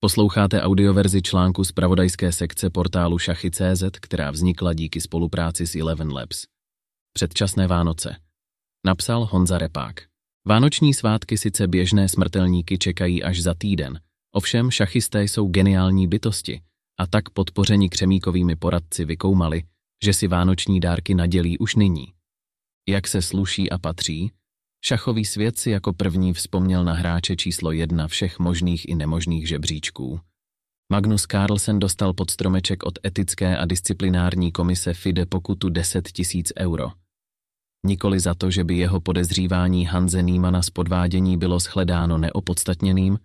Posloucháte audioverzi článku z pravodajské sekce portálu Šachy.cz, která vznikla díky spolupráci s Eleven Labs. Předčasné Vánoce. Napsal Honza Repák. Vánoční svátky sice běžné smrtelníky čekají až za týden, ovšem šachisté jsou geniální bytosti a tak podpoření křemíkovými poradci vykoumali, že si vánoční dárky nadělí už nyní. Jak se sluší a patří, Šachový svět si jako první vzpomněl na hráče číslo jedna všech možných i nemožných žebříčků. Magnus Carlsen dostal pod stromeček od etické a disciplinární komise FIDE pokutu 10 tisíc euro. Nikoli za to, že by jeho podezřívání Hanze Nýmana z podvádění bylo shledáno neopodstatněným,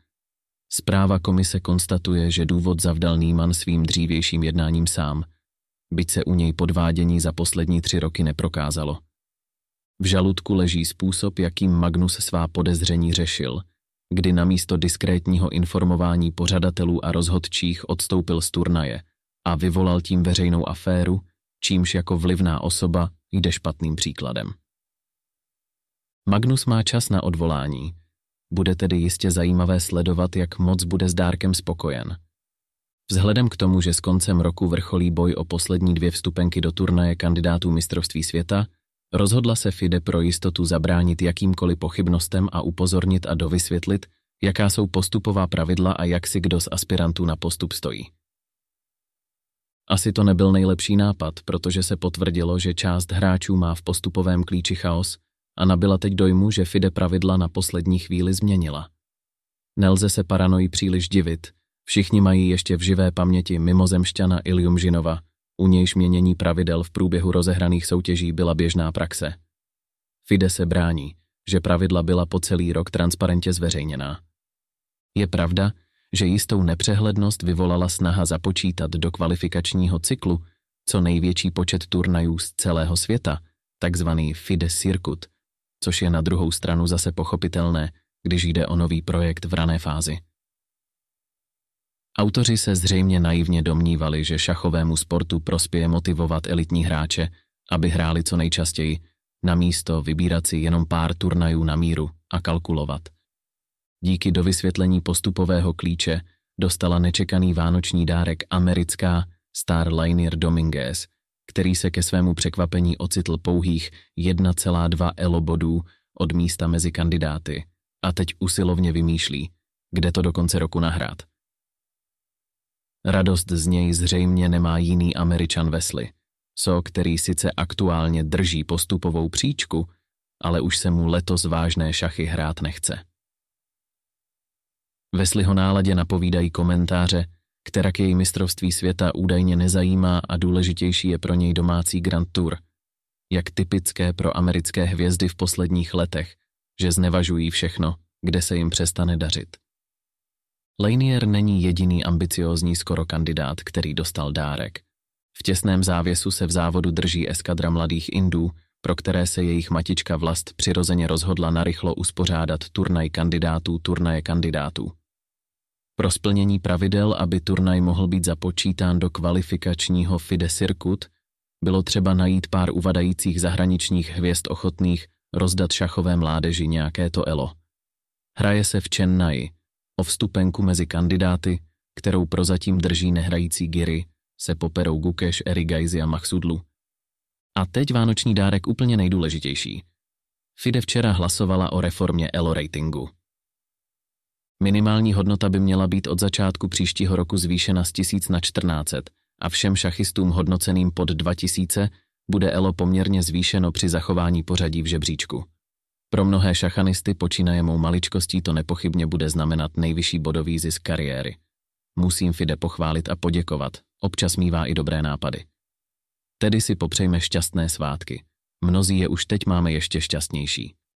zpráva komise konstatuje, že důvod zavdal Nýman svým dřívějším jednáním sám, byť se u něj podvádění za poslední tři roky neprokázalo. V žaludku leží způsob, jakým Magnus svá podezření řešil, kdy namísto diskrétního informování pořadatelů a rozhodčích odstoupil z turnaje a vyvolal tím veřejnou aféru, čímž jako vlivná osoba jde špatným příkladem. Magnus má čas na odvolání. Bude tedy jistě zajímavé sledovat, jak moc bude s dárkem spokojen. Vzhledem k tomu, že s koncem roku vrcholí boj o poslední dvě vstupenky do turnaje kandidátů mistrovství světa, Rozhodla se FIDE pro jistotu zabránit jakýmkoliv pochybnostem a upozornit a dovysvětlit, jaká jsou postupová pravidla a jak si kdo z aspirantů na postup stojí. Asi to nebyl nejlepší nápad, protože se potvrdilo, že část hráčů má v postupovém klíči chaos a nabila teď dojmu, že FIDE pravidla na poslední chvíli změnila. Nelze se paranoji příliš divit, všichni mají ještě v živé paměti mimozemšťana Ilium Žinova, u nějž měnění pravidel v průběhu rozehraných soutěží byla běžná praxe. FIDE se brání, že pravidla byla po celý rok transparentně zveřejněná. Je pravda, že jistou nepřehlednost vyvolala snaha započítat do kvalifikačního cyklu co největší počet turnajů z celého světa, takzvaný FIDE Circuit, což je na druhou stranu zase pochopitelné, když jde o nový projekt v rané fázi. Autoři se zřejmě naivně domnívali, že šachovému sportu prospěje motivovat elitní hráče, aby hráli co nejčastěji, na místo vybírat si jenom pár turnajů na míru a kalkulovat. Díky do vysvětlení postupového klíče dostala nečekaný vánoční dárek americká Star Liner Dominguez, který se ke svému překvapení ocitl pouhých 1,2 elo bodů od místa mezi kandidáty a teď usilovně vymýšlí, kde to do konce roku nahrát. Radost z něj zřejmě nemá jiný američan Wesley, so který sice aktuálně drží postupovou příčku, ale už se mu letos vážné šachy hrát nechce. Wesleyho náladě napovídají komentáře, kterak jej mistrovství světa údajně nezajímá a důležitější je pro něj domácí Grand Tour, jak typické pro americké hvězdy v posledních letech, že znevažují všechno, kde se jim přestane dařit. Lanier není jediný ambiciózní skoro kandidát, který dostal dárek. V těsném závěsu se v závodu drží eskadra mladých Indů, pro které se jejich matička vlast přirozeně rozhodla narychlo uspořádat turnaj kandidátů turnaje kandidátů. Pro splnění pravidel, aby turnaj mohl být započítán do kvalifikačního FIDE Circuit, bylo třeba najít pár uvadajících zahraničních hvězd ochotných rozdat šachové mládeži nějaké to elo. Hraje se v Chennai, O vstupenku mezi kandidáty, kterou prozatím drží nehrající Giri, se poperou Gukeš, Erigajzi a Maxudlu. A teď vánoční dárek úplně nejdůležitější. FIDE včera hlasovala o reformě ELO ratingu. Minimální hodnota by měla být od začátku příštího roku zvýšena z 1000 na 1400 a všem šachistům hodnoceným pod 2000 bude ELO poměrně zvýšeno při zachování pořadí v žebříčku. Pro mnohé šachanisty počínaje mou maličkostí to nepochybně bude znamenat nejvyšší bodový zisk kariéry. Musím Fide pochválit a poděkovat, občas mívá i dobré nápady. Tedy si popřejme šťastné svátky. Mnozí je už teď máme ještě šťastnější.